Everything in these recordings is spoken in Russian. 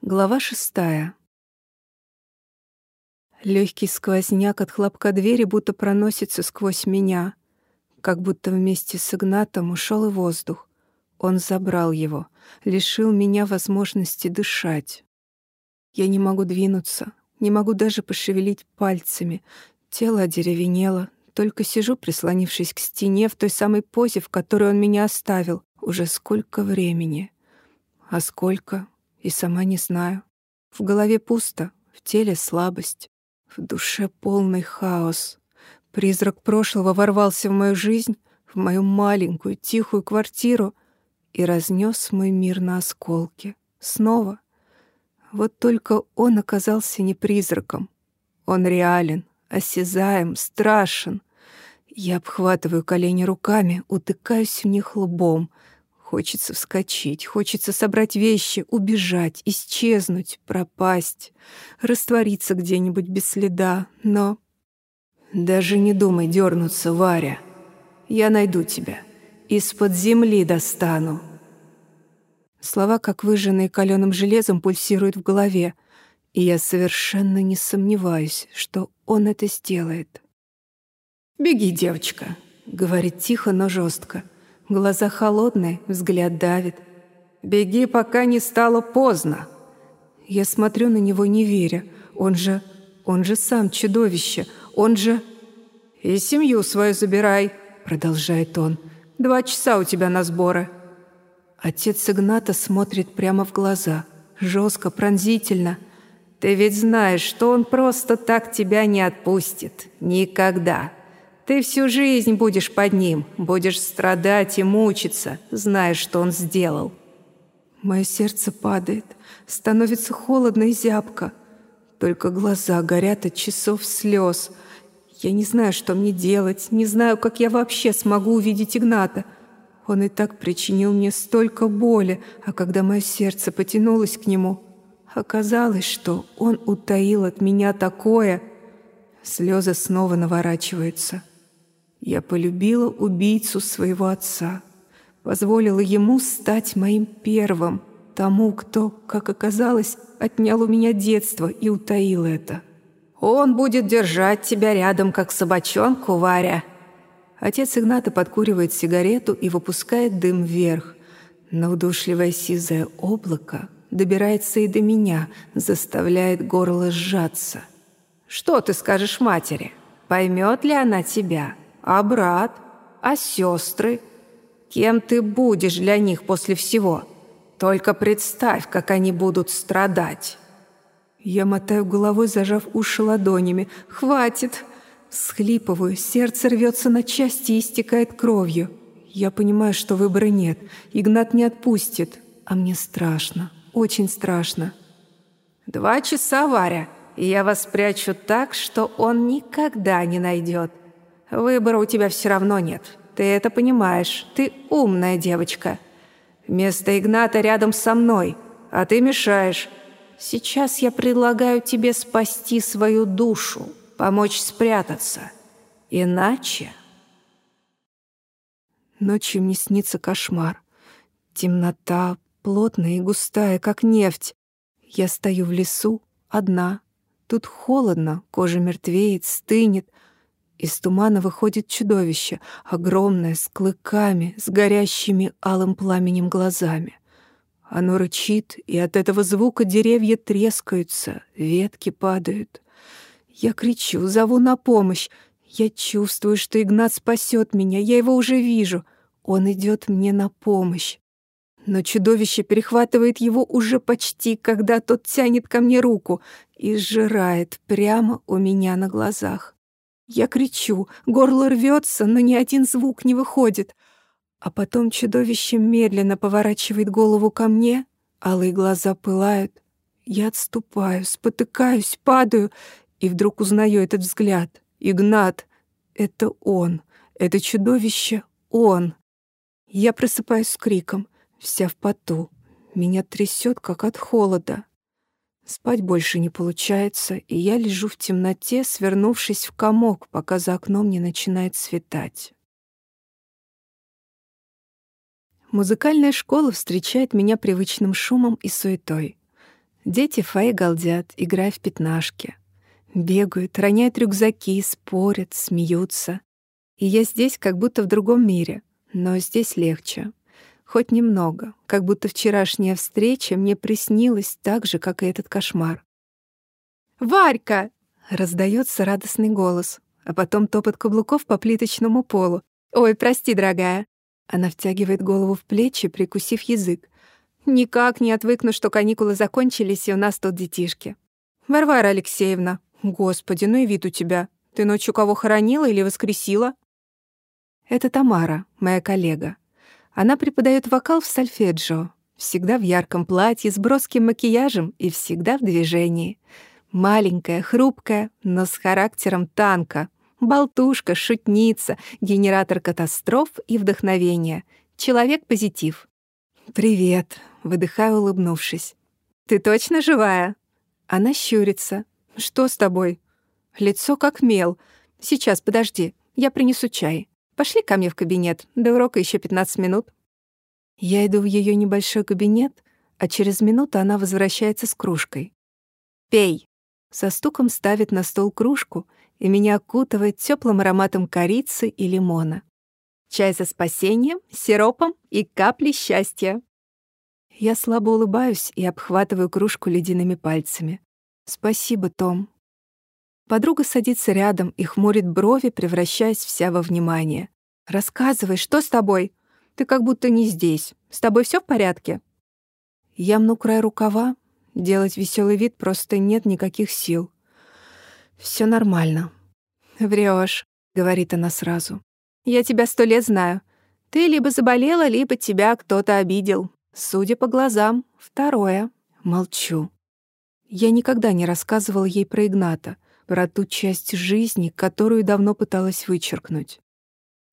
Глава шестая. Легкий сквозняк от хлопка двери будто проносится сквозь меня, как будто вместе с Игнатом ушел и воздух. Он забрал его, лишил меня возможности дышать. Я не могу двинуться, не могу даже пошевелить пальцами. Тело одеревенело, только сижу, прислонившись к стене в той самой позе, в которой он меня оставил. Уже сколько времени. А сколько, и сама не знаю. В голове пусто, в теле слабость, в душе полный хаос. Призрак прошлого ворвался в мою жизнь, в мою маленькую тихую квартиру и разнес мой мир на осколки. Снова. Вот только он оказался не призраком. Он реален, осязаем, страшен. Я обхватываю колени руками, утыкаюсь в них лбом — Хочется вскочить, хочется собрать вещи, убежать, исчезнуть, пропасть, раствориться где-нибудь без следа, но... Даже не думай дернуться, Варя. Я найду тебя. Из-под земли достану. Слова, как выжженные каленым железом, пульсируют в голове, и я совершенно не сомневаюсь, что он это сделает. «Беги, девочка», — говорит тихо, но жестко. Глаза холодные, взгляд давит. «Беги, пока не стало поздно!» Я смотрю на него, не веря. Он же... он же сам чудовище. Он же... «И семью свою забирай», — продолжает он. «Два часа у тебя на сборы». Отец Игната смотрит прямо в глаза. Жестко, пронзительно. «Ты ведь знаешь, что он просто так тебя не отпустит. Никогда. Ты всю жизнь будешь под ним, будешь страдать и мучиться, зная, что он сделал. Мое сердце падает, становится холодно и зябко. Только глаза горят от часов слез. Я не знаю, что мне делать, не знаю, как я вообще смогу увидеть Игната. Он и так причинил мне столько боли, а когда мое сердце потянулось к нему, оказалось, что он утаил от меня такое. Слезы снова наворачиваются. Я полюбила убийцу своего отца, позволила ему стать моим первым, тому, кто, как оказалось, отнял у меня детство и утаил это. «Он будет держать тебя рядом, как собачонку, Варя!» Отец Игната подкуривает сигарету и выпускает дым вверх. Но удушливое сизое облако добирается и до меня, заставляет горло сжаться. «Что ты скажешь матери? Поймет ли она тебя?» А брат? А сестры? Кем ты будешь для них после всего? Только представь, как они будут страдать. Я мотаю головой, зажав уши ладонями. «Хватит!» Схлипываю, сердце рвется на части и истекает кровью. Я понимаю, что выбора нет. Игнат не отпустит. А мне страшно, очень страшно. «Два часа, Варя, и я вас спрячу так, что он никогда не найдет. Выбора у тебя все равно нет. Ты это понимаешь. Ты умная девочка. Вместо Игната рядом со мной, а ты мешаешь. Сейчас я предлагаю тебе спасти свою душу, помочь спрятаться. Иначе... Ночью мне снится кошмар. Темнота, плотная и густая, как нефть. Я стою в лесу, одна. Тут холодно, кожа мертвеет, стынет. Из тумана выходит чудовище, огромное, с клыками, с горящими алым пламенем глазами. Оно рычит, и от этого звука деревья трескаются, ветки падают. Я кричу, зову на помощь. Я чувствую, что Игнат спасет меня, я его уже вижу. Он идет мне на помощь. Но чудовище перехватывает его уже почти, когда тот тянет ко мне руку и сжирает прямо у меня на глазах. Я кричу, горло рвется, но ни один звук не выходит. А потом чудовище медленно поворачивает голову ко мне, алые глаза пылают. Я отступаю, спотыкаюсь, падаю, и вдруг узнаю этот взгляд. Игнат — это он, это чудовище — он. Я просыпаюсь с криком, вся в поту. Меня трясет, как от холода. Спать больше не получается, и я лежу в темноте, свернувшись в комок, пока за окном не начинает светать. Музыкальная школа встречает меня привычным шумом и суетой. Дети Фаи галдят, играя в пятнашки. Бегают, роняют рюкзаки, спорят, смеются. И я здесь как будто в другом мире, но здесь легче. Хоть немного, как будто вчерашняя встреча мне приснилась так же, как и этот кошмар. «Варька!» — раздается радостный голос, а потом топот каблуков по плиточному полу. «Ой, прости, дорогая!» Она втягивает голову в плечи, прикусив язык. «Никак не отвыкну, что каникулы закончились, и у нас тут детишки». «Варвара Алексеевна, господи, ну и вид у тебя. Ты ночью кого хоронила или воскресила?» Это Тамара, моя коллега. Она преподает вокал в сольфеджио, всегда в ярком платье, с броским макияжем и всегда в движении. Маленькая, хрупкая, но с характером танка — болтушка, шутница, генератор катастроф и вдохновения, человек-позитив. «Привет», — выдыхаю, улыбнувшись. «Ты точно живая?» Она щурится. «Что с тобой?» Лицо как мел. «Сейчас, подожди, я принесу чай. Пошли ко мне в кабинет, до урока еще 15 минут». Я иду в ее небольшой кабинет, а через минуту она возвращается с кружкой. «Пей!» Со стуком ставит на стол кружку и меня окутывает теплым ароматом корицы и лимона. Чай за спасением, сиропом и каплей счастья. Я слабо улыбаюсь и обхватываю кружку ледяными пальцами. «Спасибо, Том». Подруга садится рядом и хмурит брови, превращаясь вся во внимание. «Рассказывай, что с тобой? Ты как будто не здесь. С тобой все в порядке?» Я мну край рукава. Делать веселый вид просто нет никаких сил. Все нормально. Врешь, говорит она сразу. Я тебя сто лет знаю. Ты либо заболела, либо тебя кто-то обидел. Судя по глазам, второе. Молчу. Я никогда не рассказывала ей про Игната, про ту часть жизни, которую давно пыталась вычеркнуть.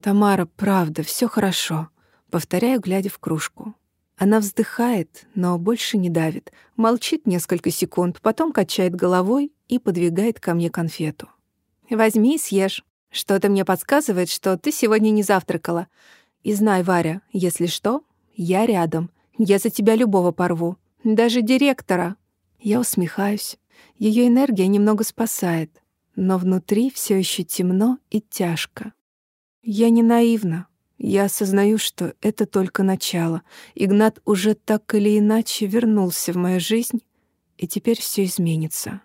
«Тамара, правда, все хорошо», — повторяю, глядя в кружку. Она вздыхает, но больше не давит, молчит несколько секунд, потом качает головой и подвигает ко мне конфету. «Возьми и съешь. Что-то мне подсказывает, что ты сегодня не завтракала. И знай, Варя, если что, я рядом. Я за тебя любого порву. Даже директора». Я усмехаюсь. Ее энергия немного спасает, но внутри все еще темно и тяжко. Я не наивна. Я осознаю, что это только начало. Игнат уже так или иначе вернулся в мою жизнь, и теперь все изменится.